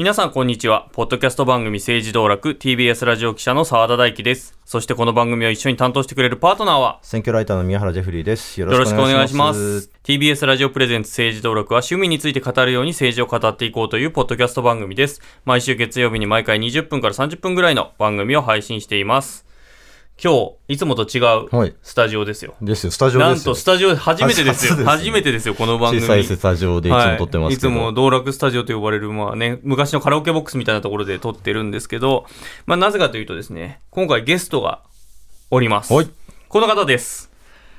皆さんこんにちは。ポッドキャスト番組政治道楽 TBS ラジオ記者の澤田大樹です。そしてこの番組を一緒に担当してくれるパートナーは選挙ライターの宮原ジェフリーです。よよろしくお願いしまますす。。TBS ラジオプレゼンツ政治道楽は趣味について語るように政治を語っていこうというポッドキャスト番組です。毎週月曜日に毎回20分から30分ぐらいの番組を配信しています。今日、いつもと違はいうスタジオですよ。ですよ、スタジオですよ。なんとスタジオ初めてですよ。初ですね初めてですよ、この番組。小さいスタジオでいつも撮ってますけど。はい、いつも道楽スタジオと呼ばれる、まあね、昔のカラオケボックスみたいなところで撮ってるんですけど、まあなぜかというとですね、今回ゲストがおります。はいこの方です。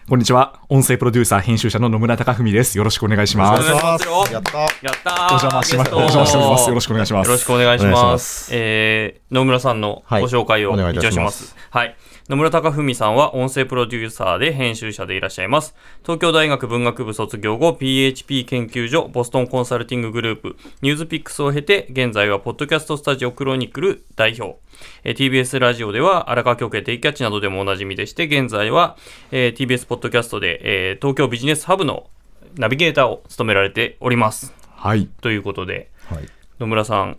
こんにちは。音声プロデューサー、編集者の野村貴文です。よろしくお願いします。やったやったーお邪魔しまお邪魔しております。よろしくお願いします。よろしくお願いします。お願いしますえー、野村さんのご紹介をはいお願いい一応しまたしますす。はい。野村貴文さんは音声プロデューサーで編集者でいらっしゃいます。東京大学文学部卒業後、PHP 研究所、ボストンコンサルティンググループ、ニュースピックスを経て、現在はポッドキャストスタジオクロニクル代表。えー TBS ラジオでは荒川京家定期キャッチなどでもおなじみでして、現在は、えー TBS ポッドキャストで、えー東京ビジネスハブのナビゲーターを務められております。はい。ということで、はい。野村さん、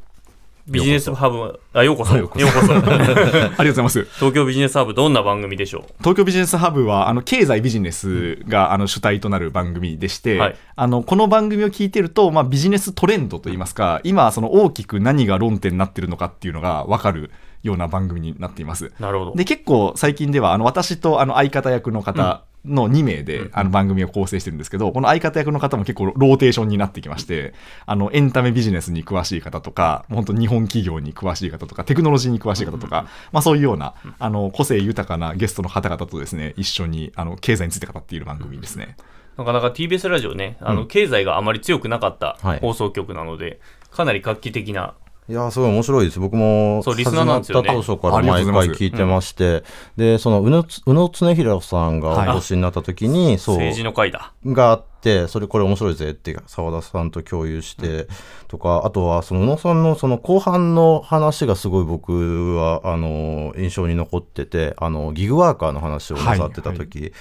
ビジネスハブ、あ、ようこそ。ようこそ。ありがとうございます。東京ビジネスハブ、どんな番組でしょ東京ビジネスハブは、あの、経済ビジネスが、あの、主体となる番組でして、はいあの、この番組を聞いてると、まあ、ビジネストレンドといいますか、今、その大きく何が論点になってるのかっていうのが分かるような番組になっています。うなるほど。で、結構最近では、あの、私とあの相方役の方の2名で、あの番組を構成してるんですけど、この相方役の方も結構ローテーションになってきまして、あの、エンタメビジネスに詳しい方とか、本当日本企業に詳しい方とか、テクノロジーに詳しい方とか、まあそういうような、あの、個性豊かなゲストの方々とですね、一緒に、あの、経済について語っている番組ですね。なかなか TBS ラジオね、あの、うん経済があまり強くなかったはい放送局なので、かなり画期的な。いやーすごい面白いです。僕もそうリスナーなんですよね。始まった当初から毎回聞いてまして、で、その宇野つ宇野恒弘さんがお越しになった時に、そう、政治の会だ。があって、それこれ面白いぜって澤田さんと共有して、とか、あとはその宇野さんのその後半の話がすごい僕は、あの、印象に残ってて、あの、ギグワーカーの話をなさってた時、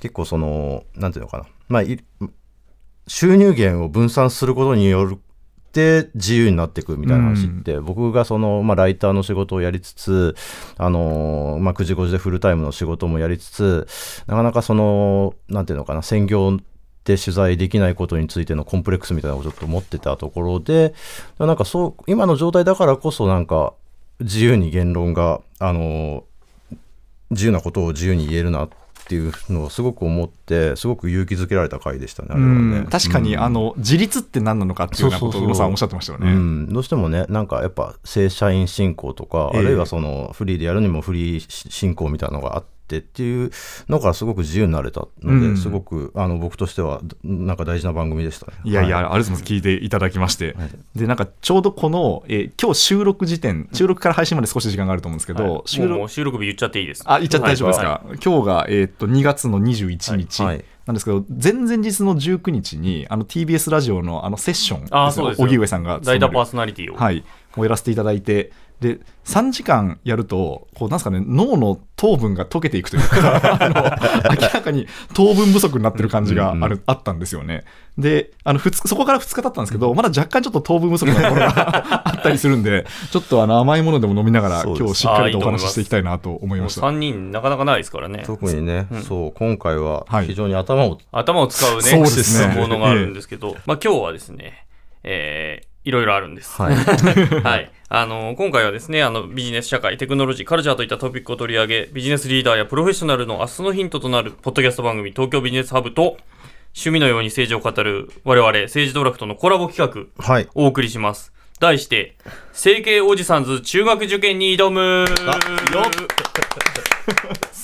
結構その、なんていうのかな、まあ、い収入源を分散することによるって自由になっていくみたいな話って、僕がその、まあ、ライターの仕事をやりつつ、あのまあ、9時5時でフルタイムの仕事もやりつつ、なかなかその、なんていうのかな、専業で取材できないことについてのコンプレックスみたいなのをちょっと持ってたところで、なんかそう、今の状態だからこそなんか、自由に言論が、あの自由なことを自由に言えるなっていうのをすごく思って、すごく勇気づけられた回でしたね、あれはね。うん。確かに、うん。あの、自立って何なのかっていうようなことを宇野さんおっしゃってましたよね。うん、どうしてもね、なんかやっぱ正社員進行とか、ええ。あるいはそのフリーでやるにもフリー進行みたいなのがあってっていうのがすごく自由になれたので、うん。すごくあの僕としてはなんか大事な番組でしたね。いやいや、はありがとうございます。聞いていただきまして。はい。で、なんかちょうどこの、えー今日収録時点、収録から配信まで少し時間があると思うんですけど、はい。収録、もうもう収録日言っちゃっていいです。あ、言っちゃって大丈夫ですか、は今日が、えーっと2月の21日はい。はい。なんですけど、前々日の19日に、あの TBS ラジオのあのセッションあそうですよ。荻上さんが大体パースソナリティを。はい、をやらせていただいて、で、3時間やると、こう、なんですかね、脳の糖分が溶けていくというか、あの明らかに糖分不足になってる感じがある、うんうん。あったんですよね。で、あの、そこから2日経ったんですけど、まだ若干ちょっと糖分不足なところが あったりするんで、ちょっとあの甘いものでも飲みながら、今日しっかりとお話ししていきたいなと思いました。3人なかなかないですからね。特にね、うん。そう今回ははい。非常に頭を、頭を使うね、そうですね。ものがあるんですけど、まあ今日はですね、えーいろいろあるんです。はい、はい。あの、今回はですね、あの、ビジネス社会、テクノロジー、カルチャーといったトピックを取り上げ、ビジネスリーダーやプロフェッショナルの明日のヒントとなる、ポッドキャスト番組、東京ビジネスハブと、趣味のように政治を語る、我々、政治道楽とのコラボ企画、はい、お送りします。題して、整形おじさんず中学受験に挑む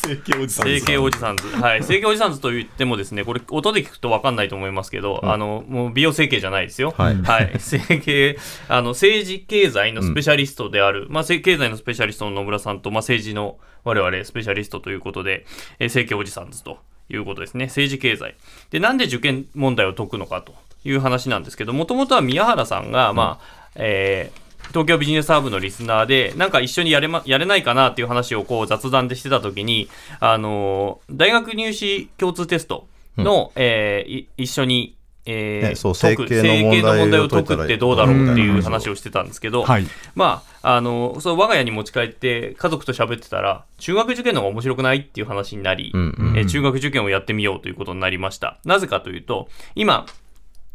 整形おじさん整形おじさんず。はい。整形おじさんずと言ってもですね、これ音で聞くと分かんないと思いますけど、あの、もう美容整形じゃないですよ。はいはい。整形、あの、政治経済のスペシャリストである、まあ、せ経済のスペシャリストの野村さんと、まあ、政治の我々スペシャリストということで、えー整形おじさんずということですね。政治経済。で、なんで受験問題を解くのかという話なんですけど、もともとは宮原さんが、まあ、えー東京ビジネスハーブのリスナーで、なんか一緒にやれ,、ま、やれないかなっていう話をこう雑談でしてたときに、あのー大学入試共通テストの、えーい一緒にえーねそう整形の問題を解くってどうだろうっていううん話をしてたんですけど、はい。まあ、あの、そう、我が家に持ち帰って家族と喋ってたら、中学受験の方が面白くないっていう話になり、うんうんえー中学受験をやってみようということになりました。なぜかというと、今、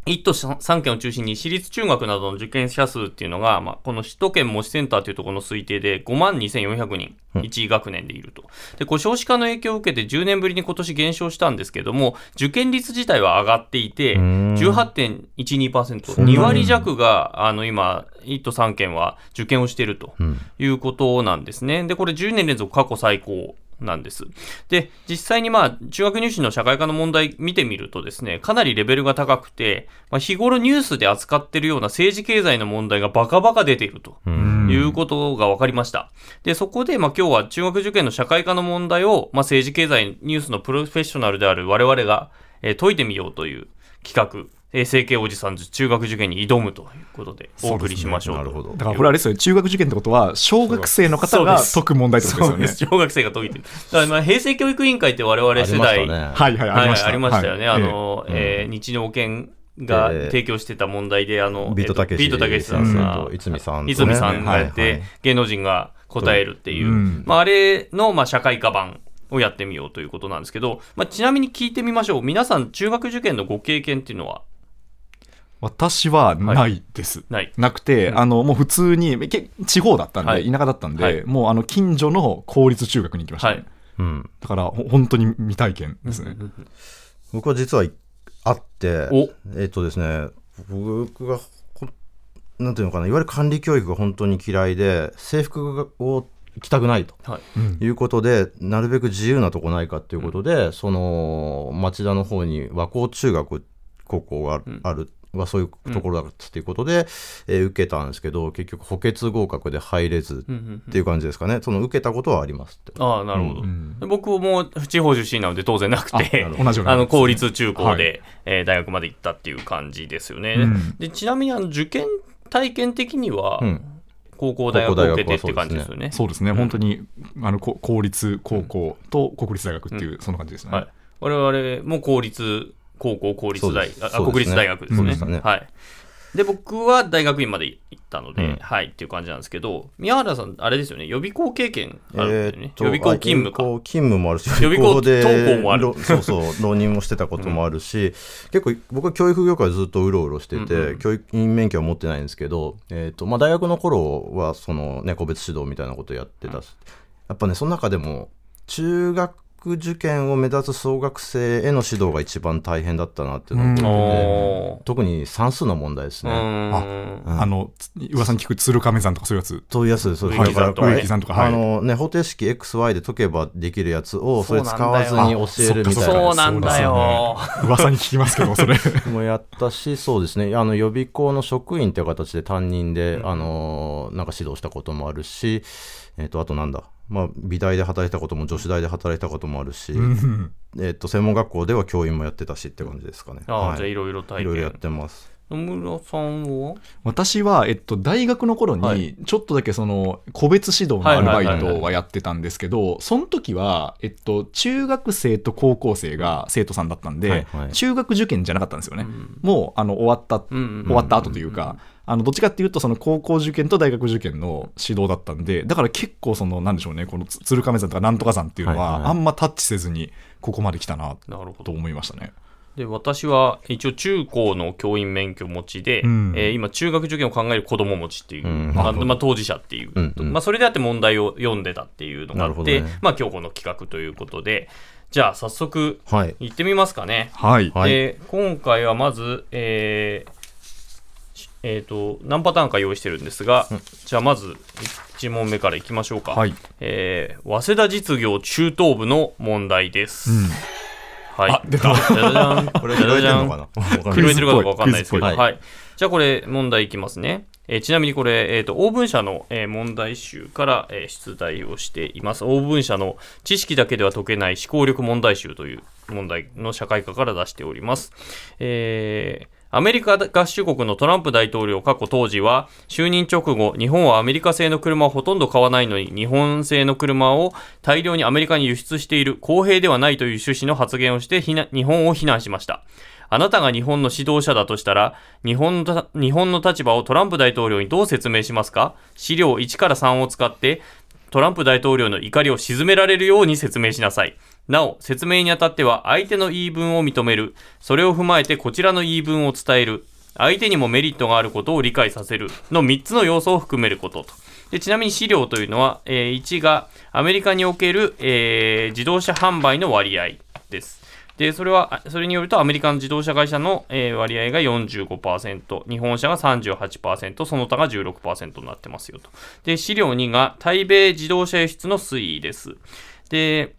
1都3県を中心に私立中学などの受験者数っていうのが、まあ、この首都圏模試センターというところの推定で5万2400人、1学年でいると。で、こう少子化の影響を受けて10年ぶりに今年減少したんですけども、受験率自体は上がっていて、ん。18.12%、そんなに2割弱が、あの、今、1都3県は受験をしているとうん。いうことなんですね。で、これ10年連続過去最高なんです。で、実際にまあ、中学入試の社会科の問題見てみるとですね、かなりレベルが高くて、まあ、日頃ニュースで扱ってるような政治経済の問題がバカバカ出ていると。うんいうことが分かりました。で、そこで、まあ、今日は中学受験の社会科の問題を、まあ、政治経済ニュースのプロフェッショナルである我々が、えー解いてみようという企画、えー、整形おじさんず中学受験に挑むということでお送りしましょうと。なるほど。だからこれあれですよね、中学受験ってことは、小学生の方が解く問題ってことですよね。小学生が解いてる。だからまあ平成教育委員会って我々世代、ありましたね。はいはい、ありました。はいありましたよね。はい。あの、えー日農研がええ提供してた問題で、あの、ビートたけし。ビートたけしさん先が生と泉さんとね泉さんがやって、芸能人が答えるっていう、うん。まあ、あれの、まあ、社会科版をやってみようということなんですけど、まあ、ちなみに聞いてみましょう。皆さん、中学受験のご経験っていうのは？私はないです。ない。なくて、あの、もう普通に、け地方だったんで、はい田舎だったんで、はいもうあの、近所の公立中学に行きました、ねはい。うんだから、ほ本当に未体験ですね。僕は実はいあっておえっとですね僕がほなんていうのかないわゆる管理教育が本当に嫌いで制服を着たくないとはい。うんいうことでなるべく自由なとこないかっていうことで、その町田の方に和光中学高校があうんある、はそういうところだっていうことで、えー受けたんですけど結局補欠合格で入れずうんうんっていう感じですかね。その受けたことはありますって。ああ、なるほど。うん。で僕も地方出身なので当然なくて、あ同じような あの公立中高で、はい。えー大学まで行ったっていう感じですよね。うん。でちなみにあの受験体験的には、うん。高校大学を受けてって感じですよね。そうですね、本当にあのこ公立高校と国立大学っていう、そんな感じですね。はい、我々も公立高校、公立大、国立大学ですね。でね。はい。で、僕は大学院まで行ったので、うん。はいっていう感じなんですけど、宮原さん、あれですよね、予備校経験あるんだよね。と予備校勤務か。勤務もあるし、予備校で登校もある。ろそうそう、浪人もしてたこともあるし、結構僕は教育業界ずっとうろうろしてて、うんうん教育員免許は持ってないんですけど、えーとまあ、大学の頃はその、ね、個別指導みたいなことやってたし、やっぱね、その中でも、中学受験を目指す小学生への指導が一番大変だったなっていうのを特に算数の問題ですうね。ーん。うん。あの、つ噂に聞く鶴亀山とかそういうやつ。そういうやつです、そうです植木さんとかあのね、方程式 XY で解けばできるやつを、それ使わずに教えるみたいな。そうなんだよ。噂に聞きますけど、それ。もやったし、そうですね、あの予備校の職員という形で担任で、あのなんか指導したこともあるし、えっとあとなんだ、まあ、美大で働いたことも、女子大で働いたこともあるし、うんえっと専門学校では教員もやってたしって感じですかね。ああ、はいじゃあいろいろ体いろいろやっ験。てます。野村さんは私は、えっと、大学の頃はいに、ちょっとだけその、個別指導のアルバイトはやってたんですけど、その時は、えっと、中学生と高校生が生徒さんだったんで、はいはい中学受験じゃなかったんですよね。うんもう、あの、終わった、うんうん終わった後というか、あの、どっちかっていうと、その高校受験と大学受験の指導だったんで、だから結構その、なんでしょうね、このつ鶴亀山とかなんとか山っていうのは、あんまタッチせずに、ここまで来たな、なるほど。と思いましたね。で、私は一応中高の教員免許持ちで、うんえー今中学受験を考える子供持ちっていう、うんまあまあ、当事者っていう、うんうんまあ、それであって問題を読んでたっていうのがあって、ねまあ今日この企画ということで、じゃあ早速はい。行ってみますかね。はい。はいで今回はまず、えーしえーと何パターンか用意してるんですが、じゃあまず1問目からいきましょうか、はい。えー早稲田実業中等部の問題です、うん。はい。じゃじゃじゃんこれ拾えてるのかな？わかんない。拾えてるかどうかわかんないですけど、クイズっぽい。はい。じゃあこれ問題いきますね。えーちなみにこれ、えー、と応文社の、えー問題集から、えー出題をしています。応文社の知識だけでは解けない思考力問題集という問題の社会科から出しております。えーアメリカ合衆国のトランプ大統領過去当時は就任直後日本はアメリカ製の車をほとんど買わないのに日本製の車を大量にアメリカに輸出している公平ではないという趣旨の発言をして日本を非難しましたあなたが日本の指導者だとしたら、日本の日本の立場をトランプ大統領にどう説明しますか？資料1から3を使って、トランプ大統領の怒りを鎮められるように説明しなさい。なお、説明にあたっては相手の言い分を認める。それを踏まえてこちらの言い分を伝える。相手にもメリットがあることを理解させる。の3つの要素を含めることと。でちなみに資料というのは、えー1がアメリカにおける、えー自動車販売の割合です。で、それは、それによるとアメリカの自動車会社の、えー割合が45%、日本車が38%、その他が16%になってますよと。で、資料2が対米自動車輸出の推移です。で、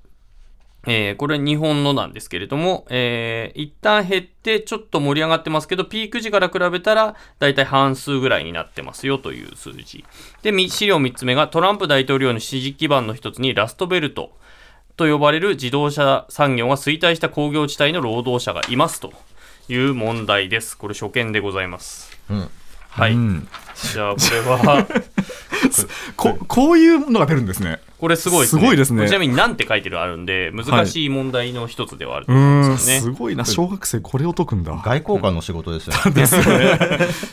えーこれ日本のなんですけれども、えー一旦減ってちょっと盛り上がってますけど、ピーク時から比べたらだいたい半数ぐらいになってますよという数字。で、み資料3つ目がトランプ大統領の支持基盤の一つにラストベルトと呼ばれる自動車産業が衰退した工業地帯の労働者がいますという問題です。これ初見でございます。うんはい。うんじゃあこれは、ここういうのが出るんですね。これすごいですね。すごいですねちなみに何て書いてるあるんで、難しい問題の一つではあるとう思うんん、ですよね。すごいな。小学生これを解くんだ。外交官の仕事ですよね。ですよね。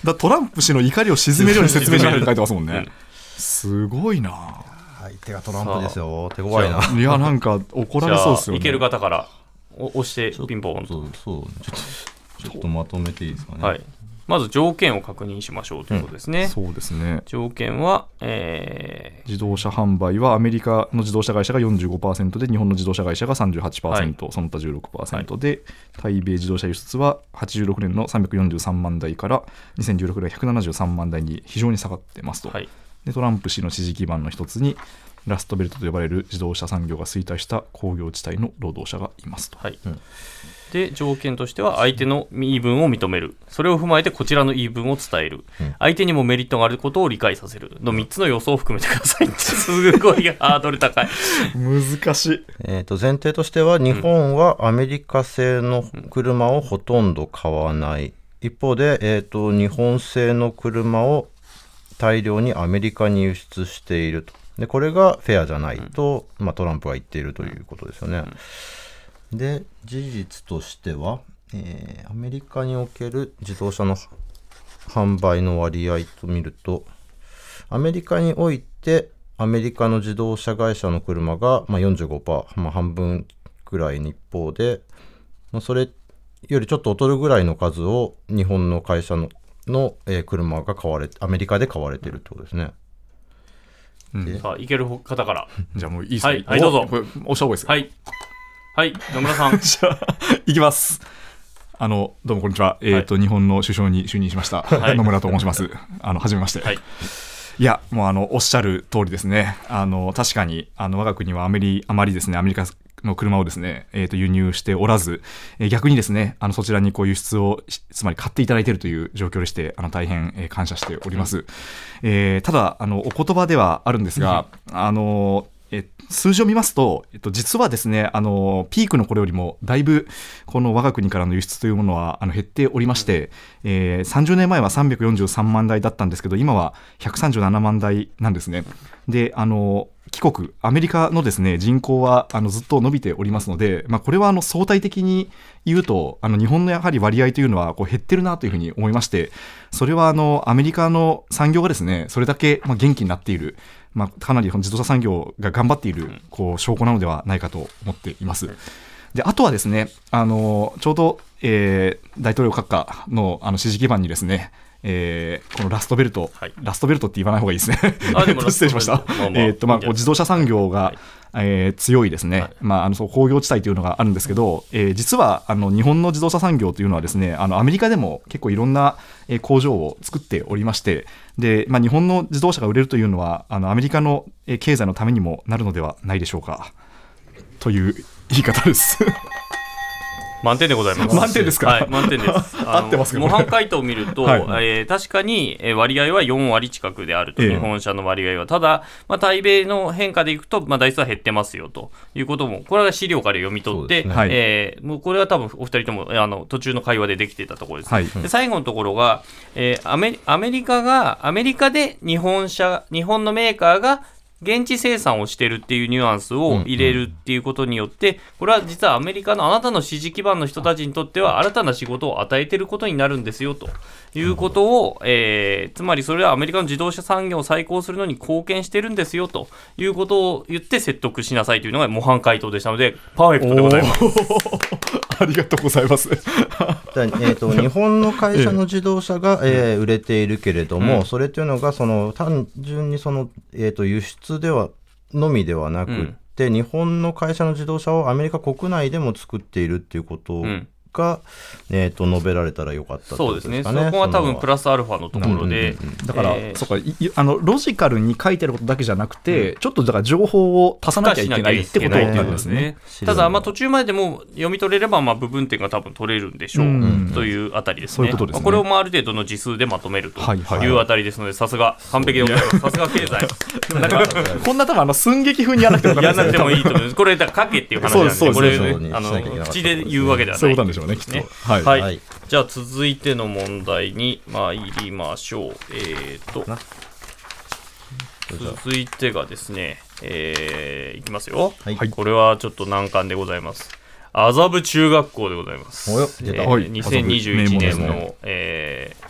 だトランプ氏の怒りを鎮めるように説明しないと書いてますもんねうん。すごいな。相手がトランプですよ。手強いな。いや、なんか怒られそうですよね。いける方からお押してピンポンと。そうそうちょっとちょっとまとめていいですかね。はい。まず条件を確認しましょうということですね。そうですね。条件は、え自動車販売はアメリカの自動車会社が45%で日本の自動車会社が38%、はいその他16%で、対米自動車輸出は86年の343万台から2016年173万台に非常に下がってますと、ーはい。でトランプ氏の支持基盤の一つにラストベルトと呼ばれる自動車産業が衰退した工業地帯の労働者がいますと。はい。うんで、条件としては、相手の言い分を認める。それを踏まえて、こちらの言い分を伝える。うん相手にもメリットがあることを理解させる。の3つの要素を含めてください。すごいハードル高い。難しい。えー、と前提としては日本はアメリカ製の車をほとんど買わない、一方で、えー、と日本製の車を大量にアメリカに輸出しているとでこれがフェアじゃないと、まあ、トランプが言っているということですよね。で事実としては、えーアメリカにおける自動車の販売の割合と見るとアメリカにおいてアメリカの自動車会社の車が、まあ、45%、まあ、半分くらいの一方で、まあ、それよりちょっと劣るぐらいの数を日本の会社のの、えー車が買われアメリカで買われてるってことですね。うんさあ、いける方から。じゃあもういいですか、はいはいどうぞ押した方がいいですかはい。はい、野村さん。じゃあ、いきます。あの、どうもこんにちは。えっ、と、日本の首相に就任しました。はい野村と申します。あの、はじめまして。はい。いや、もうあの、おっしゃる通りですね。あの、確かに、あの、我が国はアメリ、あまりですね、アメリカの車をですね、えっ、と、輸入しておらず、えー逆にですね、あの、そちらにこう輸出をし、つまり買っていただいているという状況でして、あの、大変、えー感謝しております。えーただ、あの、お言葉ではあるんですが、あの、え数字を見ますと、えっと、実はですね、あの、ピークの頃よりも、だいぶ、この我が国からの輸出というものは、あの、減っておりまして、えー30年前は343万台だったんですけど、今は137万台なんですね。で、あの、帰国、アメリカのですね、人口は、あの、ずっと伸びておりますので、まあ、これは、あの、相対的に言うと、あの、日本のやはり割合というのは、こう、減ってるなというふうに思いまして、それは、あの、アメリカの産業がですね、それだけ、ま、元気になっている、まあ、かなり自動車産業が頑張っているこう証拠なのではないかと思っています。であとはですね、あのちょうど、えー大統領閣下のあの支持基盤にですね、えーこのラストベルト、はい。ラストベルトって言わない方がいいですね。失礼しました。えーっとまあ、自動車産業が、はい。えー強いですね、はい。まあ、あのそう工業地帯というのがあるんですけど、えー実はあの日本の自動車産業というのはですねあのアメリカでも結構いろんな、えー工場を作っておりましてで、まあ、日本の自動車が売れるというのはあのアメリカのえー経済のためにもなるのではないでしょうか。という言い方です。満点でございます。満点ですか？はい、満点です。合ってますか模範回答を見ると、はいえー確かにえー割合は4割近くであると、ええ日本車の割合は。ただ、まあ、対米の変化でいくと、まあ、台数は減ってますよということも、これは資料から読み取って、ねはいえーもうこれは多分お二人ともあの途中の会話でできていたところです。はいで最後のところが、えーアメリ、アメリカが、アメリカで日本車、日本のメーカーが現地生産をしてるっていうニュアンスを入れるっていうことによって、これは実はアメリカのあなたの支持基盤の人たちにとっては新たな仕事を与えてることになるんですよということを、えーつまりそれはアメリカの自動車産業を再興するのに貢献してるんですよということを言って説得しなさいというのが模範回答でしたので、パーフェクトでございます。ありがとうございます。だえー、と 日本の会社の自動車が、えー売れているけれども、うん。それというのがその単純にその、えー、と輸出ではのみではなくって、日本の会社の自動車をアメリカ国内でも作っているっていうことんが、えー、と述べられたらよかったってことそうですね。そ。こは多分のプラスアルファのところで、だから、えーそっかあのロジカルに書いてることだけじゃなくて、ちょっとだから情報を足さなきゃいけないってことなんですね。うんただ、まあ、途中まででも読み取れれば、まあ、部分点が多分取れるんでしょう、うんというあたりですね。そういうこれをまあある程度の字数でまとめるとはいうあたりですので、さすが、完璧でございます。さすが経済。なんか、こんな多分あの寸劇風にやらなくても いいとと思います。これ、だかけっていう話なんで、これあの口で言うわけではない。そういうことなんでしょうね、きっと。ねはい。はい、はい。じゃあ続いての問題に参りましょう。えー、と。な。続いてがですね、えーいきますよ、はい。はい。これはちょっと難関でございます。麻布中学校でございます。えーはい。2021年の、名門ですえー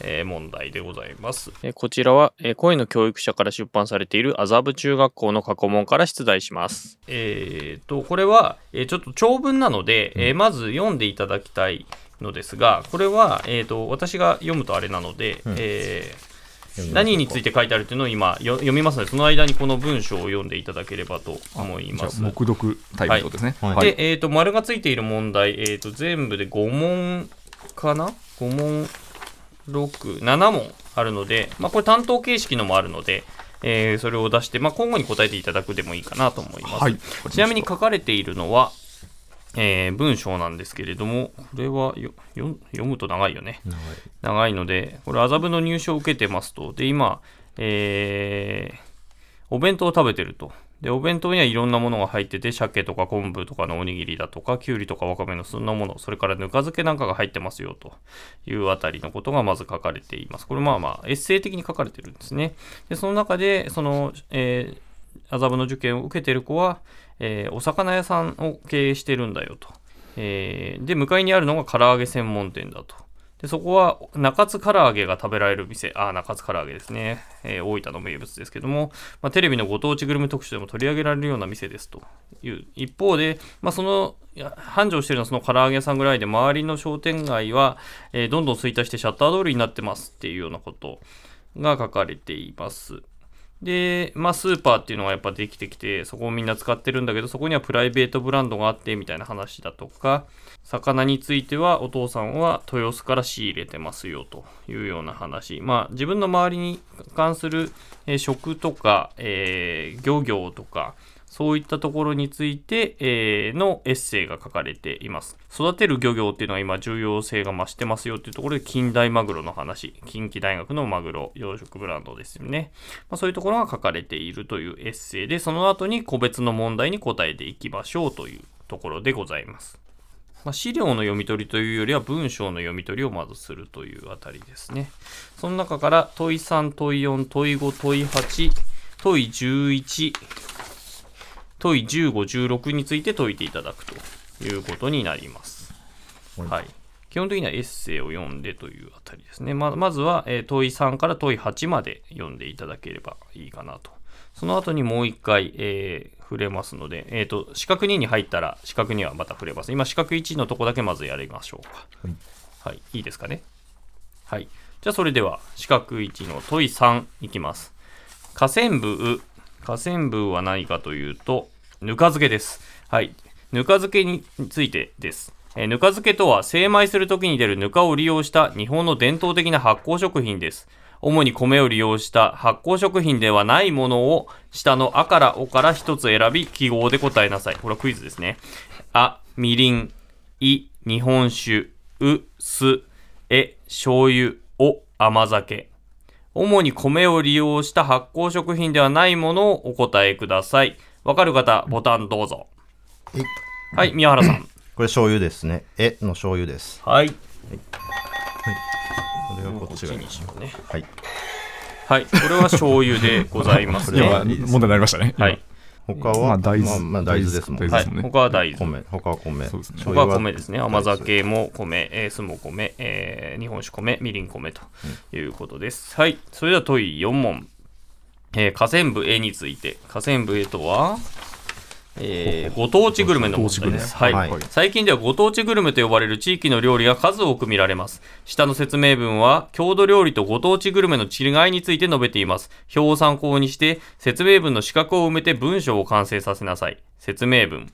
えー問題でございます。えーこちらは、えー声の教育者から出版されている麻布中学校の過去問から出題します。えーと、これは、えーちょっと長文なので、えーまず読んでいただきたいのですが、これは、えーと、私が読むとあれなので、うんえー何について書いてあるというのを今よ読みますので、その間にこの文章を読んでいただければと思います。黙読タイプですね。はいはい。で、えー、と丸がついている問題、えー、と全部で5問かな ?5 問、6、7問あるので、まあ、これ担当形式のもあるので、えーそれを出して、まあ、今後に答えていただくでもいいかなと思います。はい。ちなみに書かれているのは、えー文章なんですけれども、これはよよ読むと長いよね。長い長いので、これ、麻布の入賞を受けてますと。で、今、えーお弁当を食べてると。で、お弁当にはいろんなものが入ってて、鮭とか昆布とかのおにぎりだとか、きゅうりとかわかめのそんなもの、それからぬか漬けなんかが入ってますよというあたりのことがまず書かれています。これまあまあ、エッセイ的に書かれてるんですね。で、その中で、その、えー麻布の受験を受けてる子は、えーお魚屋さんを経営してるんだよと。えーで、向かいにあるのが唐揚げ専門店だと。で、そこは中津唐揚げが食べられる店、あ、中津唐揚げですね。えー大分の名物ですけども、まあ、テレビのご当地グルメ特集でも取り上げられるような店ですという一方で、まあ、その繁盛してるのはその唐揚げ屋さんぐらいで、周りの商店街は、えーどんどん衰退してシャッター通りになってますっていうようなことが書かれています。で、まあ、スーパーっていうのがやっぱできてきて、そこをみんな使ってるんだけど、そこにはプライベートブランドがあってみたいな話だとか、魚についてはお父さんは豊洲から仕入れてますよというような話。まあ、自分の周りに関する、え食とか、えー漁業とか、そういったところについて、えーのエッセイが書かれています。育てる漁業っていうのは今重要性が増してますよっていうところで近代マグロの話、近畿大学のマグロ養殖ブランドですよね。まあ、そういうところが書かれているというエッセイで、その後に個別の問題に答えていきましょうというところでございます。まあ、資料の読み取りというよりは文章の読み取りをまずするというあたりですね。その中から問い3、問い4、問い5、問い8、問い11、問い15、16について解いていただくということになります。はい。基本的にはエッセイを読んでというあたりですね。ままずは、えー問い3から問い8まで読んでいただければいいかなと。その後にもう一回、えー触れますので、えっ、と、四角2に入ったら、四角2はまた触れます。今、四角1のとこだけまずやりましょうか。はい。いいですかね？はい。じゃあ、それでは、四角1の問い3いきます。河川部、河川部は何かというと、ぬか漬けです。はい。ぬか漬けについてです。えぬか漬けとは精米するときに出るぬかを利用した日本の伝統的な発酵食品です。主に米を利用した発酵食品ではないものを下のあからおから一つ選び記号で答えなさい。これはクイズですね。あ、みりん、い、日本酒、う、す、え、醤油、お、甘酒。主に米を利用した発酵食品ではないものをお答えください。わかる方、ボタンどうぞ。えはい、宮原さん。これ醤油ですね。えの醤油です。はい。これがこっちがこっちにしようね。はい。はい、これは醤油でございますね。問題になりましたね。い、他は、まあ大豆まあ、まあ大豆ですもんね。はい他は大豆。米、他は米。そうですね他は米ですね。甘酒も米、えー酢も米、えー日本酒米、みりん米ということです。はい。それでは問い4問。えー河川部 A について。河川部 A とは、えーご当地グルメの問題です。はい、はい最近ではご当地グルメと呼ばれる地域の料理が数多く見られます。下の説明文は、郷土料理とご当地グルメの違いについて述べています。表を参考にして、説明文の四角を埋めて文章を完成させなさい。説明文。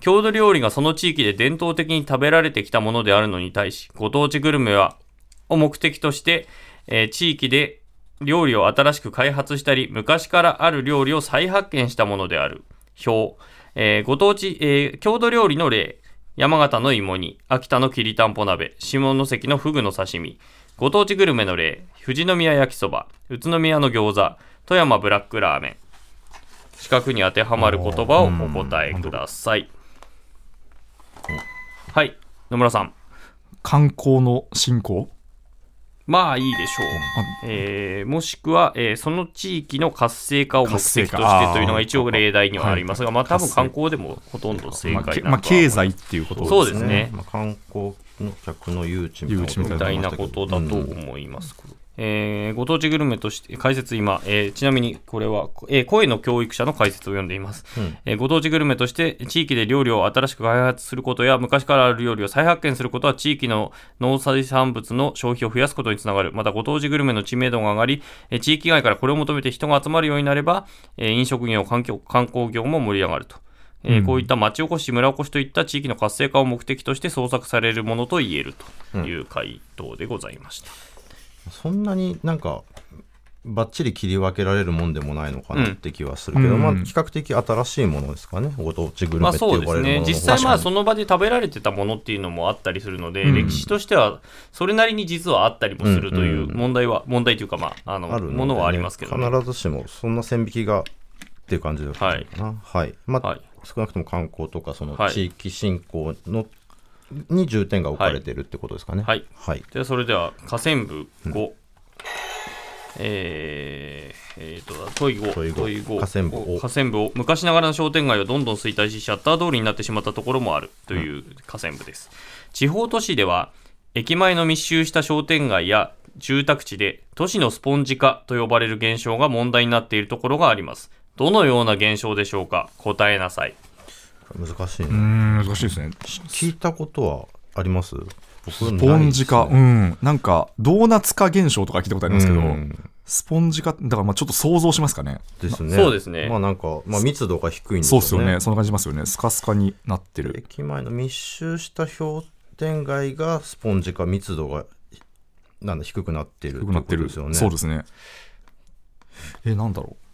郷土料理がその地域で伝統的に食べられてきたものであるのに対し、ご当地グルメは、を目的として、えー地域で料理を新しく開発したり、昔からある料理を再発見したものである。表。えーご当地、えー郷土料理の例。山形の芋煮、秋田のきりたんぽ鍋、下関のフグの刺身。ご当地グルメの例。富士宮焼きそば、宇都宮の餃子、富山ブラックラーメン。四角に当てはまる言葉をお答えください。はい、野村さん。観光の振興？まあいいでしょう。えーもしくは、えーその地域の活性化を目的としてというのが一応例題にはありますが、はい。まあ多分観光でもほとんど正解なまあ経済っていうことそうですね。まあ、観光の客の誘致みたいなことだと思います。えーご当地グルメとして解説今、えーちなみにこれは、えー声の教育者の解説を読んでいます、えーご当地グルメとして地域で料理を新しく開発することや昔からある料理を再発見することは地域の農産産物の消費を増やすことにつながる。またご当地グルメの知名度が上がり、えー地域外からこれを求めて人が集まるようになれば、えー飲食業環境観光業も盛り上がると。えーこういった町おこし、村おこしといった地域の活性化を目的として創作されるものと言えるという回答でございました。そんなになんかばっちり切り分けられるもんでもないのかなって気はするけど、うん。まあ比較的新しいものですかね。ご当地グルまあメって呼そうですね。ばれるものの方が実際まあその場で食べられてたものっていうのもあったりするので、うん。歴史としてはそれなりに実はあったりもするといううんうん問題は、問題というかまああのあねものはありますけど、ね、必ずしもそんな線引きがっていう感じだっかな。はい、まあ、はい。少なくとも観光とかそのはい。地域振興の、に重点が置かれてるってことですかね。はい。はい、ではそれでは河川部5、えーえーと問い5問い五。問い五。河川部を。河川部を。昔ながらの商店街をどんどん衰退しシャッター通りになってしまったところもあるという河川部です、地方都市では駅前の密集した商店街や住宅地で都市のスポンジ化と呼ばれる現象が問題になっているところがあります。どのような現象でしょうか？答えなさい難しいね、うん難しいですね。聞いたことはあります？僕スポンジ化、うん。なんかドーナツ化現象とか聞いたことありますけど、うん。スポンジ化だからまあちょっと想像しますかね。ですね。そうですね。まあなんか、まあ、密度が低いんですそうよねですよね。そんな感じしますよね。スカスカになってる。駅前の密集した商店街がスポンジ化密度がなんだ低くなってる低くなってる。ねそうですね。えなんだろう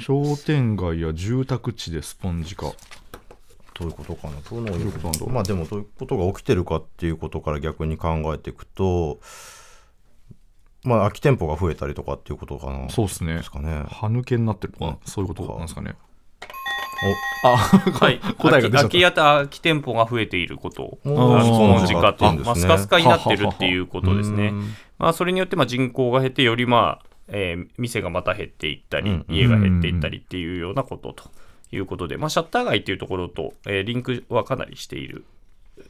商店街や住宅地でスポンジ化どういうことかな。どういうことなんだろう。まあでもどういうことが起きてるかっていうことから逆に考えていくとまあ空き店舗が増えたりとかっていうことかな。そうですね。ですかね。歯抜けになってるとかそういうことなんですかね。はい、答えが出ちゃった。空き空き店舗が増えていることスポンジ化と、そうなんですねまあ、スカスカになってるっていうことですねうん。まあ、それによってまあ人口が減って、よりまあ、えー店がまた減っていったり、うん家が減っていったりっていうようなことということで、まあ、シャッター街っていうところと、えーリンクはかなりしている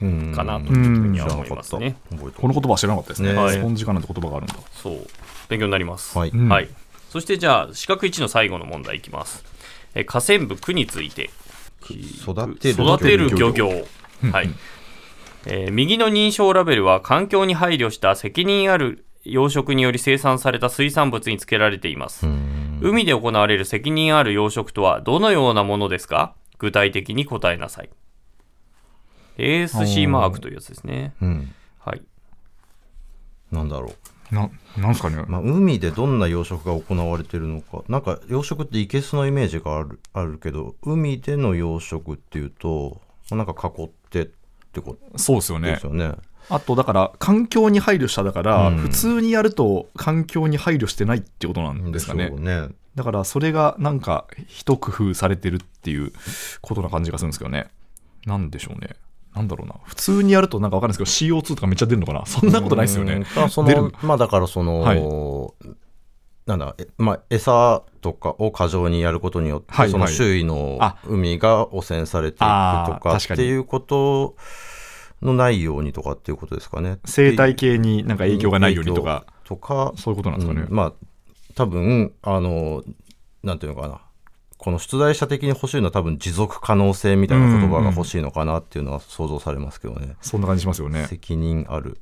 うんかなというふうには思いますね。この言葉は知らなかったですねねスポンジ化なんて言葉があるんだそう、勉強になります。はいうんはい。そしてじゃあ、四角1の最後の問題いきます。えー河川部区について。育てる育てる漁漁業。はい。えー右の認証ラベルは環境に配慮した責任ある養殖により生産された水産物につけられています。海で行われる責任ある養殖とはどのようなものですか？具体的に答えなさい。ASC マークというやつですね。うんはい。なんだろうななんですかね？まあ、海でどんな養殖が行われてるのかなんか養殖っていけすのイメージがあるあるけど海での養殖っていうとなんか囲ってってこと？そうですよねですよね。あとだから環境に配慮しただから、うん。普通にやると環境に配慮してないってことなんですかね。ね。だからそれがなんか一工夫されてるっていうことな感じがするんですけどね。なんでしょうね。なんだろうな。普通にやるとなんかわかんないですけど CO2 とかめっちゃ出るのかな。そんなことないですよね。まあだからその、はい。なんだ、えまあ、餌とかを過剰にやることによって、はいはい。その周囲のあ海が汚染されていくとかっていうことのないようにとかっていうことですかね。生態系になんか影響がないようにとか、とか、そういうことなんですかね。うんまあ多分あのなんていうのかなこの出題者的に欲しいのは多分持続可能性みたいな言葉が欲しいのかなっていうのは想像されますけどね。そんな感じしますよね。責任ある。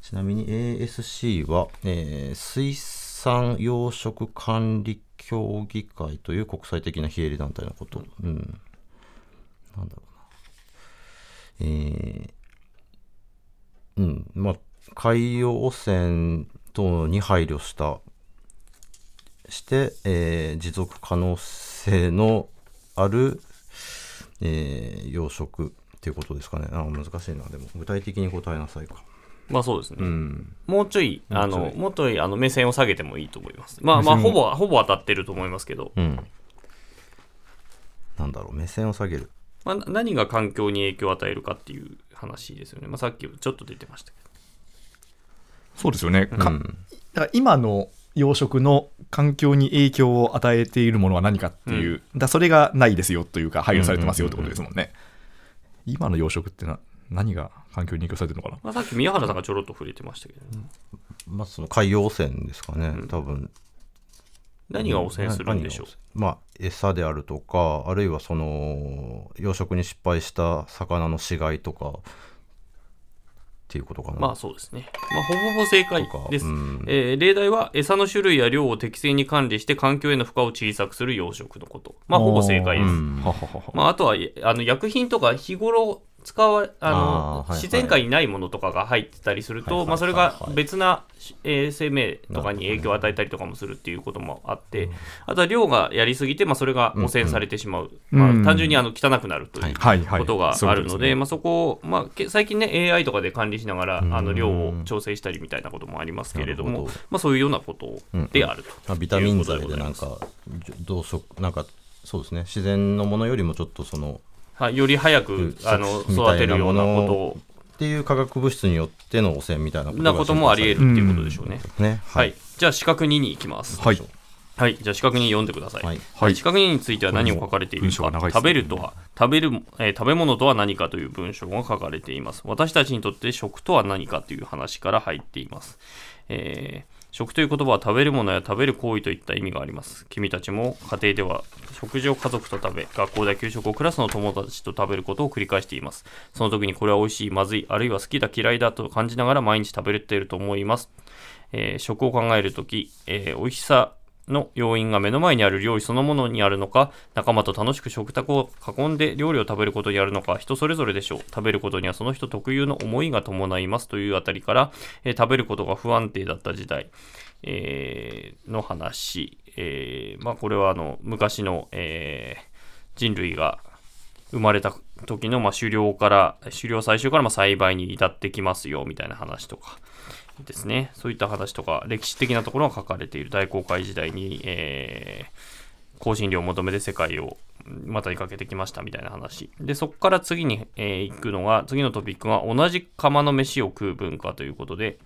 ちなみに ASC は、えー水産養殖管理協議会という国際的な非営利団体のこと。うん。なんだろうな。えーうん。まあ、海洋汚染等に配慮した、して、えー持続可能性のある、えー養殖っていうことですかね。あ難しいな。でも、具体的に答えなさいか。まあそうですね。うん。もうちょい、あの、もうちょいもっといあの目線を下げてもいいと思います。まあまあ、ほぼ、ほぼ当たってると思いますけど、うん。なんだろう、目線を下げる。まあ、な何が環境に影響を与えるかっていう話ですよね。まあ、さっきちょっと出てましたけど。そうですよね。かうんだから今の養殖の環境に影響を与えているものは何かっていう、だからそれがないですよというか配慮されてますよってことですもんね。今の養殖ってな何が環境に影響されてるのかな？まあ、さっき宮原さんがちょろっと触れてましたけど、ねまあ、その海洋汚染ですかね、ん多分。何が汚染するんでしょう？まあ、餌であるとか、あるいはその、養殖に失敗した魚の死骸とか、っていうことかな。まあそうですね。まあ、ほぼほぼ正解です。うんえー例題は餌の種類や量を適正に管理して環境への負荷を小さくする養殖のこと。まあほぼ正解です。うんまあ、あとはあの薬品とか日頃使わあの自然界にないものとかが入ってたりすると、はいはいまあ、それが別な、えー生命とかに影響を与えたりとかもするっていうこともあって、あとは量がやりすぎて、まあ、それが汚染されてしまう、うんまあうん。単純にあの汚くなるということがあるので、まあ、そこを、まあ、け最近ね AI とかで管理しながらうん。あの量を調整したりみたいなこともありますけれどもまあ、そういうようなことであると、まあビタミン剤でなんか、増殖、なんか、そうですね、自然のものよりもちょっとその、はい、より早うんくあの育てるようなことをっていう化学物質によっての汚染みたいなことがなこともあり得るっていうことでしょうね。ね。はい、。じゃあ四角2に行きます。はいはい、じゃあ四角2読んでください。はいはい四角2については何を書かれているか、ね食べるとは食べる、えー食べ物とは何かという文章が書かれています。私たちにとって食とは何かという話から入っています。えー食という言葉は食べるものや食べる行為といった意味があります。君たちも家庭では食事を家族と食べ、学校では給食をクラスの友達と食べることを繰り返しています。その時にこれは美味しい、まずい、あるいは好きだ、嫌いだと感じながら毎日食べれていると思います。えー食を考えるとき、えー美味しさの要因が目の前にある料理そのものにあるのか、仲間と楽しく食卓を囲んで料理を食べることにあるのか、人それぞれでしょう。食べることにはその人特有の思いが伴いますというあたりから、えー食べることが不安定だった時代、えーの話、えーまあ、これはあの昔の、えー人類が生まれた時の、まあ、狩猟から、狩猟採集からまあ栽培に至ってきますよみたいな話とかですね。そういった話とか、歴史的なところが書かれている大航海時代に、えー香辛料を求めて世界を股にかけてきましたみたいな話。で、そこから次に、えー行くのが、次のトピックが同じ釜の飯を食う文化ということで、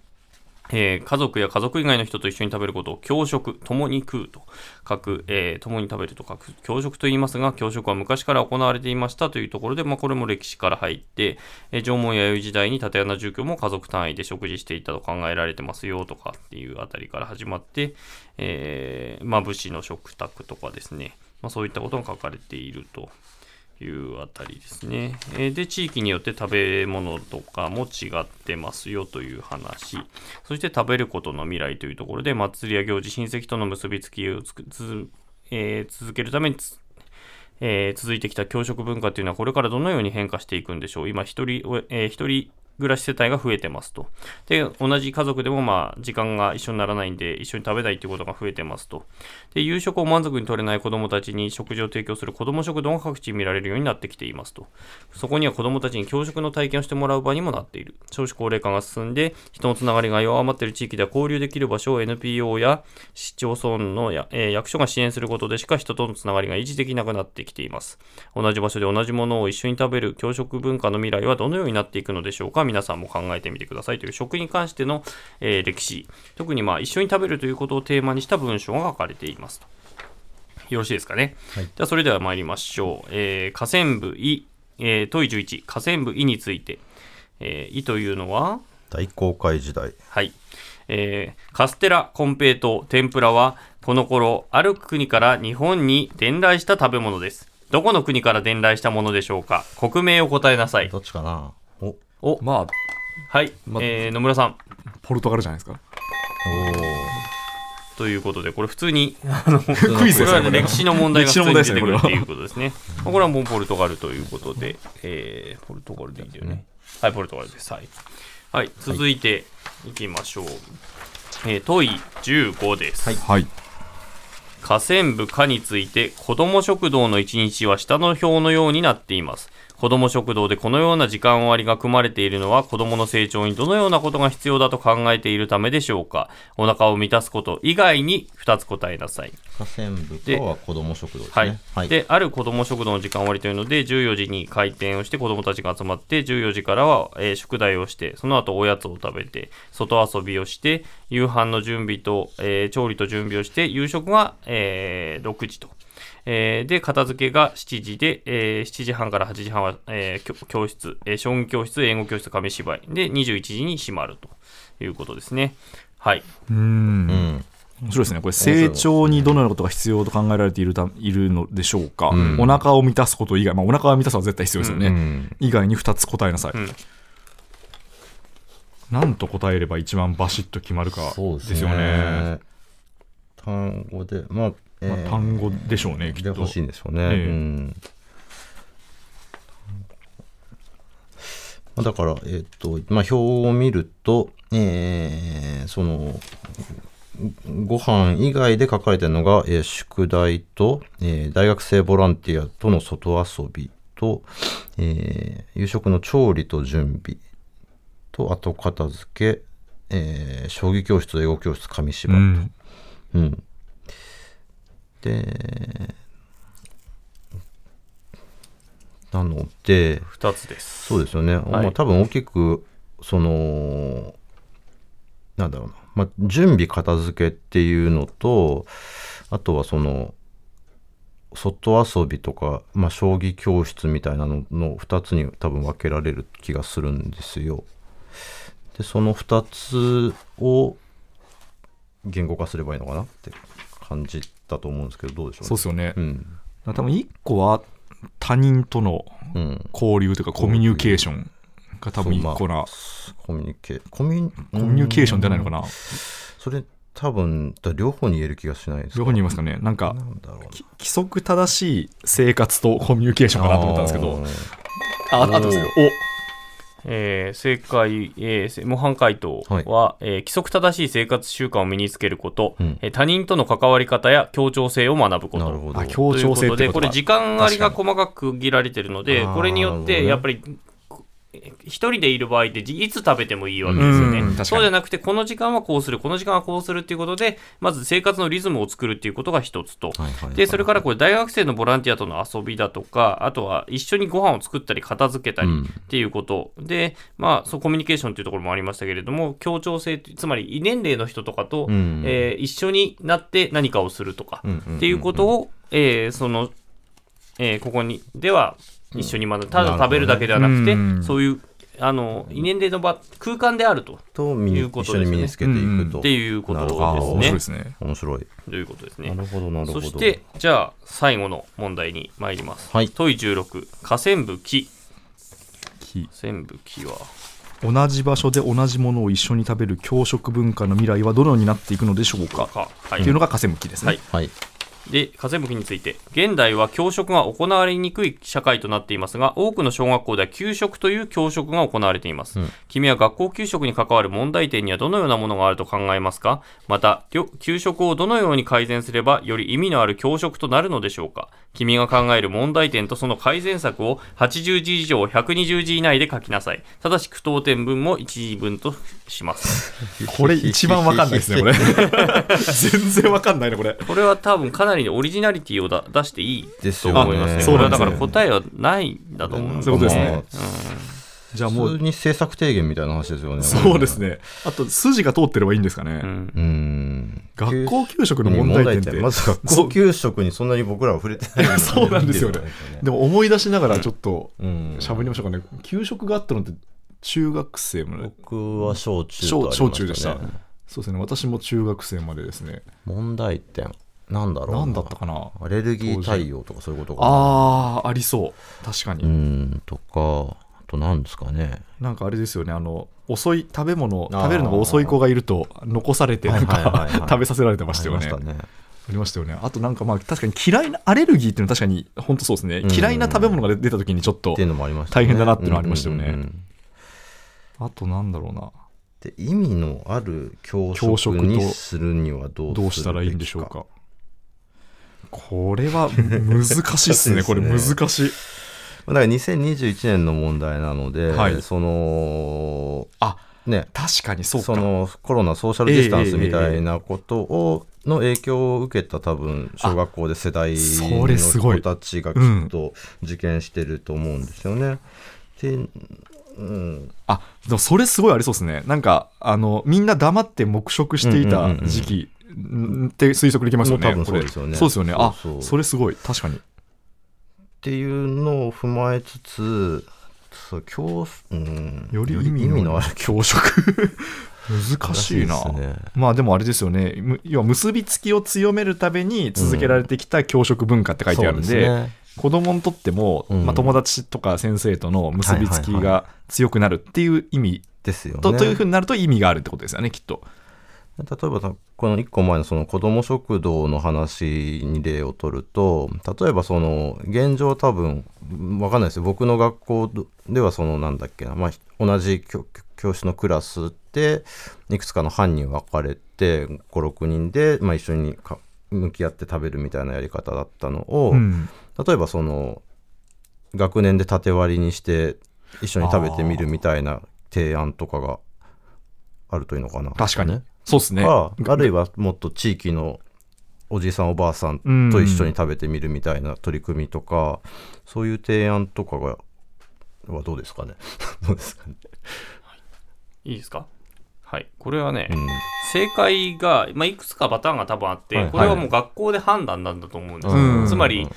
えー家族や家族以外の人と一緒に食べることを共食、共に食うと書く、えー共に食べると書く、共食と言いますが、共食は昔から行われていましたというところで、まあ、これも歴史から入って、えー縄文弥生時代に竪穴住居も家族単位で食事していたと考えられてますよとかっていうあたりから始まって、えまあ、武士の食卓とかですね、まあ、そういったことが書かれていると。いうあたりですね。えーで、地域によって食べ物とかも違ってますよという話。そして食べることの未来というところで、祭りや行事、親戚との結びつきをつ、えー続けるためにえー続いてきた教職文化というのはこれからどのように変化していくんでしょう。今、一人、えー一人暮らし世帯が増えてますと。で、同じ家族でもまあ、時間が一緒にならないんで、一緒に食べないということが増えてますと。で、夕食を満足に取れない子供たちに食事を提供する子供食堂が各地に見られるようになってきていますと。そこには子供たちに教職の体験をしてもらう場にもなっている。少子高齢化が進んで、人のつながりが弱まっている地域では交流できる場所を NPO や市町村のや、えー役所が支援することでしか人とのつながりが維持できなくなってきています。同じ場所で同じものを一緒に食べる教職文化の未来はどのようになっていくのでしょうか？皆さんも考えてみてくださいという食に関しての、えー歴史。特にまあ一緒に食べるということをテーマにした文章が書かれていますと。よろしいですかね、はい。じゃあそれでは参りましょう、えー河川部い、えー問い11河川部いについて、えーいというのは？大航海時代。はい。えーカステラ、コンペイトー、天ぷらは、この頃、ある国から日本に伝来した食べ物です。どこの国から伝来したものでしょうか？国名を答えなさい。どっちかな？おお、まあ、はい。まえー野村さん。ポルトガルじゃないですか？ということで、これ普通に、クイズですね、これこれはね歴史の問題が普通に出てくるっていう歴ことですね。まあこれはもうポルトガルということで、えーポルトガルでいいんだよね。はい、ポルトガルです。はい。はい、続いていきましょう。えー問い15です。はい。河川部課について子ども食堂の一日は下の表のようになっています子ども食堂でこのような時間割が組まれているのは子どもの成長にどのようなことが必要だと考えているためでしょうかお腹を満たすこと以外に2つ答えなさい河川部でかは子ども食堂ですはいね。はい。である子ども食堂の時間割というので14時に開店をして子どもたちが集まって14時からは、えー宿題をしてその後おやつを食べて外遊びをして夕飯の準備と、えー調理と準備をして夕食が、えー6時と。えーで片付けが7時で、えー7時半から8時半は、えー教教室、えー将棋教室英語教室紙芝居で21時に閉まるということですねはい、うーん。うん。面白いですね。これ、成長にどのようなことが必要と考えられているたいるのでしょうか。んお腹を満たすこと以外、まあ、お腹を満たすのは絶対必要ですよね。うん。以外に2つ答えなさい。うんなんと答えれば一番バシッと決まるかそうですよね。単語で、まあ、えまあ、ー単語でしょうね、きっと。で欲しいんでしょうね。ええうんまあだから、えっ、と、まあ、表を見ると、えーその、ご飯以外で書かれてるのが、えー宿題と、えー大学生ボランティアとの外遊びと、えー夕食の調理と準備と、後片付け、えー将棋教室、英語教室、紙芝居と。うん。うん。で、なので、2つですそうですよね。まあ多分大きく、その、なんだろうな。まあ、準備片付けっていうのと、あとはその、外遊びとか、まあ、将棋教室みたいなのの2つに多分分けられる気がするんですよ。で、その2つを言語化すればいいのかなって感じだと思うんですけど、どうでしょう、そうですよね。うん。多分1個は他人とのうん。交流というかコミュニケーションが多分1個な、コミュニケコミュコミュニケーションじゃないのかな。それ多分だ両方に言える気がしないですか両方に言いますかね。なんか規則正しい生活とコミュニケーションかなと思ったんですけど。ああとですよえー正解、えー模範解答は、えー規則正しい生活習慣を身につけること、うん。えー他人との関わり方や協調性を学ぶこと。なるほど。協調性ということで、これ時間割が細かく区切られてるので、これによって、やっぱり、一人でいる場合っていつ食べてもいいわけですよね。う。そうじゃなくて、この時間はこうする、この時間はこうするっていうことで、まず生活のリズムを作るっていうことが一つと。はいはいはい。で、それからこれ大学生のボランティアとの遊びだとか、あとは一緒にご飯を作ったり片付けたりうん。っていうこと、で、まあ、そうコミュニケーションっていうところもありましたけれども、協調性つまり異年齢の人とかと、うん。えー一緒になって何かをするとか、うんうんうんうん。っていうことを、えーその、えーここにでは一緒に学ぶ、ただ食べるだけではなくて、うん。そういうあの異年齢の場空間であると。ということですね。一緒に身につけていくと、っていうことなるほど。ああ面白いでですすね。面白い。ということですね。なるほどなるほど。そしてじゃあ最後の問題に参ります、はい。問い16河川部木。き河川部木は。同じ場所で同じものを一緒に食べる教食文化の未来はどのようになっていくのでしょうか、かはい。っていうのが河川向きですね、はい。はいで河川部について現代は教職が行われにくい社会となっていますが多くの小学校では給食という教職が行われています、うん。君は学校給食に関わる問題点にはどのようなものがあると考えますか？また給食をどのように改善すればより意味のある教職となるのでしょうか？君が考える問題点とその改善策を80字以上120字以内で書きなさい。ただし句読点分も1字分とします。これ一番わかんないですねこれ。全然わかんないねこれ。これは多分かなりのオリジナリティをだ出していいとですよね。思いますね。あこれはだから答えはないんだと思うんですそういうことですね。まあじゃあもう普通に政策提言みたいな話ですよね。そうですね。あと筋が通ってればいいんですかね、うん。うん。学校給食の問題点って。まず学校給食にそんなに僕らは触れてない そうなんですよね。でも思い出しながらちょっとうん。喋りましょうかね。給食があったのって中学生もね僕は小中と小ありましたね。小中でした。そうですね。私も中学生までですね。問題点。なんだろうな。何だったかな。アレルギー対応とかそういうことかな。あーありそう。確かに、うん、とか、あと何ですかね。なんかあれですよね。あの遅い食べ物食べるのが遅い子がいると残されてなんか 食べさせられてましたよね。ありましたね。ありましたよね。あとなんかまあ確かに嫌いなアレルギーっていうのは確かに本当そうですね、うん。嫌いな食べ物が出た時にちょっとっていうのもありましたね。大変だなっていうのはありましたよね。あとなんだろうな。で意味のある教教職にするにはどうどうしたらいいんでしょうかこれは難しいっすね。これ難しい。だから2021年の問題なので、はい。そのあね。確かにそうか。そのコロナソーシャルディスタンスみたいなことを、の影響を受けた多分小学校で世代の人たちがきっと受験してると思うんですよね。で、うん、あでもそれすごいありそうですね。なんかあのみんな黙って黙食していた時期んって推測できますよね多分そうですよね。そうですよね。あそれすごい。確かに。っていうのを踏まえつつそう教、うん、より意味のある教職。難しいな。ね。まあでもあれですよね。む要は結びつきを強めるために続けられてきた教職文化って書いてあるんで,、そうですね。子供にとっても、うん。まあ、友達とか先生との結びつきはいはいが強くなるっていう意味ですよね。と,、というふうになると意味があるってことですよねきっと。例えばさこの1個前のその子ども食堂の話に例を取ると例えばその現状多分わかんないですよ。僕の学校ではそのなんだっけな、まあ、同じ教教室のクラスでいくつかの班に分かれて56人で、まあ、一緒にか向き合って食べるみたいなやり方だったのを、うん。例えばその学年で縦割りにして一緒に食べてみるみたいな提案とかがあるといいのかな。確かに。ねそうですね。かあるいはもっと地域のおじいさんおばあさんと一緒に食べてみるみたいな取り組みとか、そういう提案とかがはどうですかね？どうですかね、いいですか？はい。これはね、うん。正解が、まあ、いくつかパターンが多分あって、はい。これはもう学校で判断なんだと思うんですよ、うん。つまり、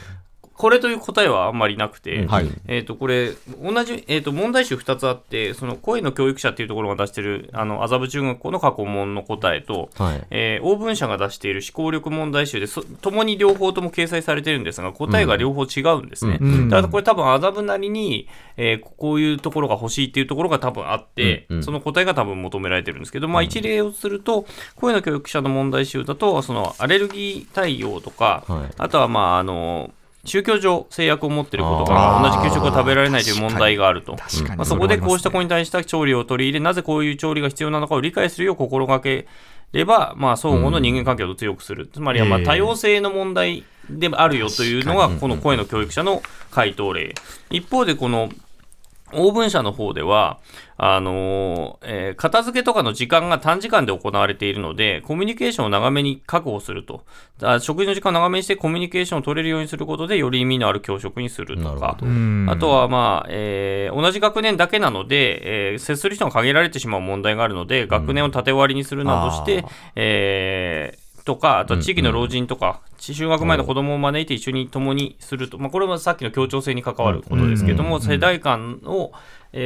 これという答えはあんまりなくて、うん。はい。えー、とこれ同じ、えー、と問題集2つあってその声の教育者っていうところが出してるあの麻布中学校の過去問の答えと、はい。えー、オーブン社が出している思考力問題集でそともに両方とも掲載されてるんですが答えが両方違うんですね、うん。だからこれ多分麻布なりに、えーこういうところが欲しいっていうところが多分あって、うん。うん。その答えが多分求められてるんですけど、まあ、一例をすると声の教育者の問題集だとそのアレルギー対応とか、はい。あとはまああの宗教上制約を持っていることから同じ給食を食べられないという問題があると。まあ、そこでこうした子こに対した調理を取り入れ、なぜこういう調理が必要なのかを理解するよう心がければ、まあ、相互の人間関係を強くする。つまりは、まあ、ええ多様性の問題であるよというのが、この声の教育者の回答例。一方で、この、オーブン社の方では、あのーえー片付けとかの時間が短時間で行われているので、コミュニケーションを長めに確保すると。あ食事の時間を長めにしてコミュニケーションを取れるようにすることで、より意味のある教職にするとか。あとは、まあ、えー同じ学年だけなので、えー接する人が限られてしまう問題があるので、学年を縦割りにするなどして、えーとか、あとは地域の老人とか、就学前の子供を招いて一緒に共にすると、まあ、これはさっきの協調性に関わることですけども、世代間を、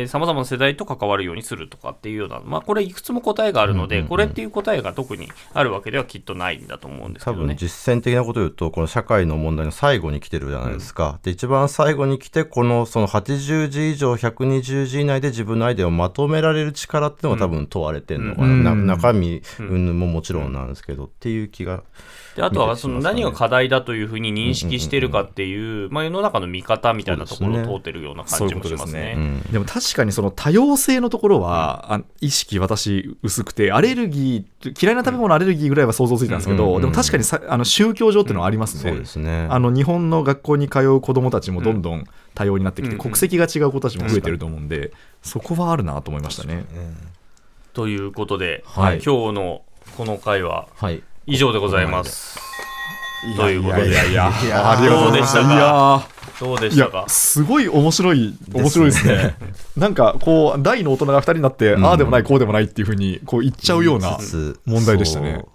さまざまな世代と関わるようにするとかっていうような、まあ、これいくつも答えがあるので、これっていう答えが特にあるわけではきっとないんだと思うんですけ多分どね。実践的なことを言うとこの社会の問題の最後に来てるじゃないですか、で一番最後に来てこのその80字以上120字以内で自分のアイデアをまとめられる力っていうのが多分問われてるのかな、うん。な中身云々ももちろんなんですけど、っていう気がであとはその何が課題だというふうに認識してるかっていう、まあ、世の中の見方みたいなところを通ってるような感じもしますね。うん。でも確かにその多様性のところは、あ意識私薄くて、アレルギー、嫌いな食べ物アレルギーぐらいは想像ついたんですけど、うんでも確かにさあの宗教上っていうのはありますね。そうですね。あの日本の学校に通う子どもたちもどんどん多様になってきて、うん。国籍が違う子たちも増えてると思うんで、そこはあるなと思いましたね。ということで、はい。今日のこの回ははい。以上でございます。ということで。いやいやいや。いやありがとうございました。どうでしたか？いやーどうでいやしたか？すごい面白い面白いですね。なんかこう大の大人が2人になって、ん。ああでもないこうでもないっていうふうにこう言っちゃうような問題でしたね。そう。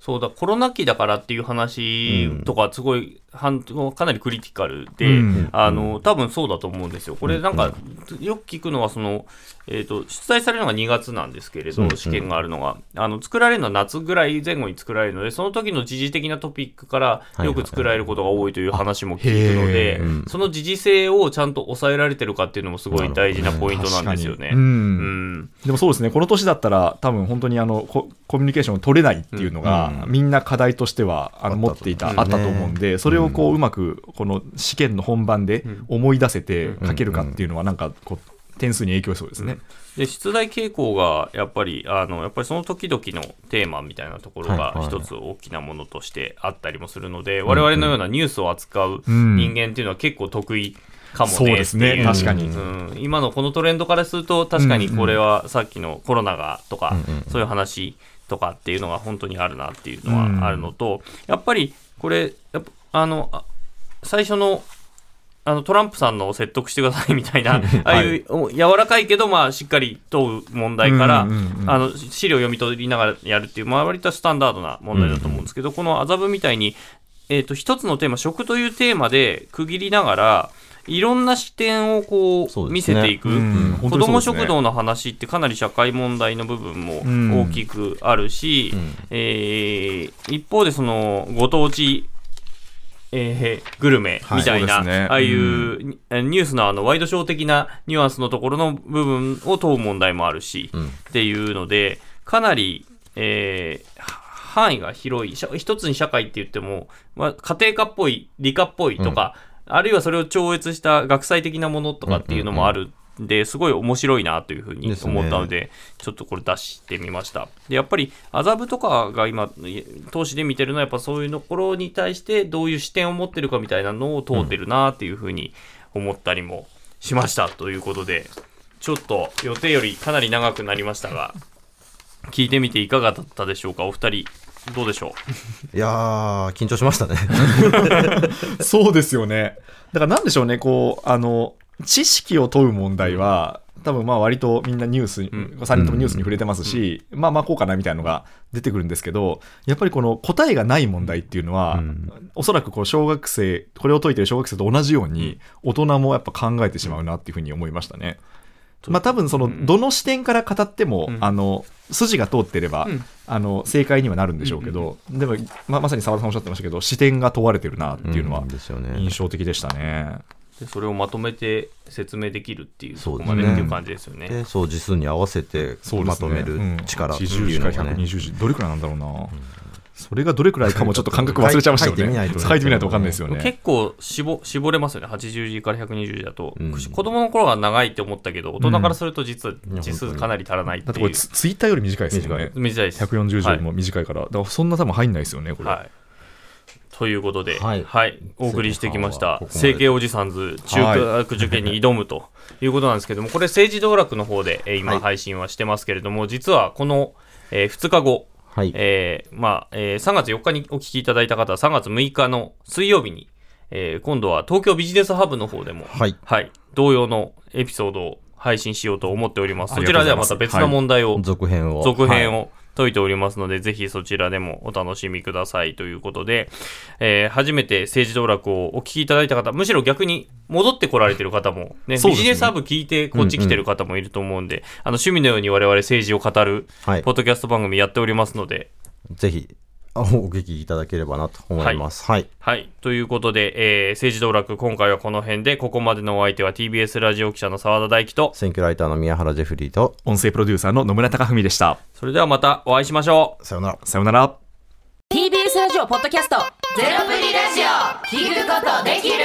そうだコロナ期だからっていう話とかすごい、はんかなりクリティカルで、うん。あの多分そうだと思うんですよ。これなんか、よく聞くのはその、えー、と出題されるのが2月なんですけれど、うん試験があるのが。あの作られるのは夏ぐらい前後に作られるのでその時の時事的なトピックからいよく作られることが多いという話も聞くので、へー。うん。その時事性をちゃんと抑えられてるかっていうのもすごい大事なポイントなんですよね。うん。うん。でもそうですね、この年だったら、多分本当にあのココミュニケーションを取れないっていうのが、うん。みんな課題としてはあの持っていた、うんあったと思うんで、それをこううまくこの試験の本番で思い出せて書けるかっていうのは、なんかこう点数に影響しそうですね。で出題傾向がやっぱりあのやっぱりその時々のテーマみたいなところがはいはい。一つ大きなものとしてあったりもするので、我々のようなニュースを扱ううん。人間っていうのは結構得意かもねそうですね。っていう確かに。うん、今のこのトレンドからすると確かにこれはさっきのコロナがとか、うんうんそういう話とかっていうのが本当にあるなっていうのはあるのと、やっぱりこれやっぱあのあ最初のあのトランプさんのを説得してくださいみたいな、ああいうお柔らかいけど、まあ、しっかり問う問題から、うんうんうんあの資料を読み取りながらやるっていう、まあ、割とスタンダードな問題だと思うんですけど、この麻布みたいに、えー、と一つのテーマ、食というテーマで区切りながら、いろんな視点をこう見せていく、うん子ども食堂の話ってかなり社会問題の部分もうん。大きくあるし、うん。えー一方でそのご当地、えーグルメみたいな、はいね。ああいう、ニュースのあのワイドショー的なニュアンスのところの部分を問う問題もあるし、うん。っていうのでかなり、えーは範囲が広い一つに社会って言っても、まあ、家庭科っぽい理科っぽいとか、あるいはそれを超越した学際的なものとかっていうのもあるんで、すごい面白いなというふうに思ったのでちょっとこれ出してみました。でやっぱり麻布とかが今投資で見てるのはやっぱそういうところに対してどういう視点を持ってるかみたいなのを通ってるなっていうふうに思ったりもしましたということでちょっと予定よりかなり長くなりましたが聞いてみていかがだったでしょうか？お二人どうでしょ いやー緊張しましたね。そうですよね。だからなんでしょうね、こう、あの、知識を問う問題は、多分まあ割とみんなニュースに、ん。3人ともニュースに触れてますし、まあまあこうかなみたいなのが出てくるんですけど、やっぱりこの答えがない問題っていうのは、うん。おそらくこう小学生、これを解いてる小学生と同じように、大人もやっぱ考えてしまうなっていうふうに思いましたね。まあ多分その、どの視点から語っても、うん。あの、筋が通ってれば、うん。あの、正解にはなるんでしょうけど、でも、ままさに澤田さんおっしゃってましたけど、視点が問われてるなっていうのは印象的でしたね。うでそれをまとめて説明できるっていうそこそうですねまでっていう感じですよねでそう字数に合わせてまとめる力ってうんいうのが80ね時から120時、どれくらいなんだろうな。それがどれくらいかも ちょっと感覚忘れちゃいましたよね。書いてみないと分かんないですよね。結構絞絞れますよね80字から120字だと、うん子供の頃は長いって思ったけど大人からすると実は字数かなり足らないっていう、だってこれツツイッターより短いですよね。短いです140字よりも短いから。だからそんな多分入んないですよね、これ。はい。ということで、ははい。い、お送りしてきました。ここ。まで成形おじさんず中学受験に挑むということなんですけども、これ政治道楽の方で、えー今はい。配信はしてますけれども、実はこの、え2日後、はい。えーまあえー3月4日にお聞きいただいた方は3月6日の水曜日に、えー今度は東京ビジネスハブの方でも、はい。同様のエピソードを配信しようと思っております。あそちらではまた別の問題を、続編を。続編を解いておりますので、ぜひそちらでもお楽しみくださいということで、えー初めて政治道楽をお聞きいただいた方、むしろ逆に戻ってこられてる方も、ね、ビジネスハブ聞いてこっち来てる方もいると思うんで、あの趣味のように我々政治を語る、はい。ポッドキャスト番組やっておりますので、ぜひあお聞きいただければなと思いますはい、はい。ということで、えー政治道楽、今回はこの辺で、ここまでのお相手は TBS ラジオ記者の澤田大樹と、選挙ライターの宮原ジェフリーと音声プロデューサーの野村貴文でした。それではまたお会いしましょう。さようならさようなら。TBS ラジオポッドキャストゼロプリラジオ聞くことできる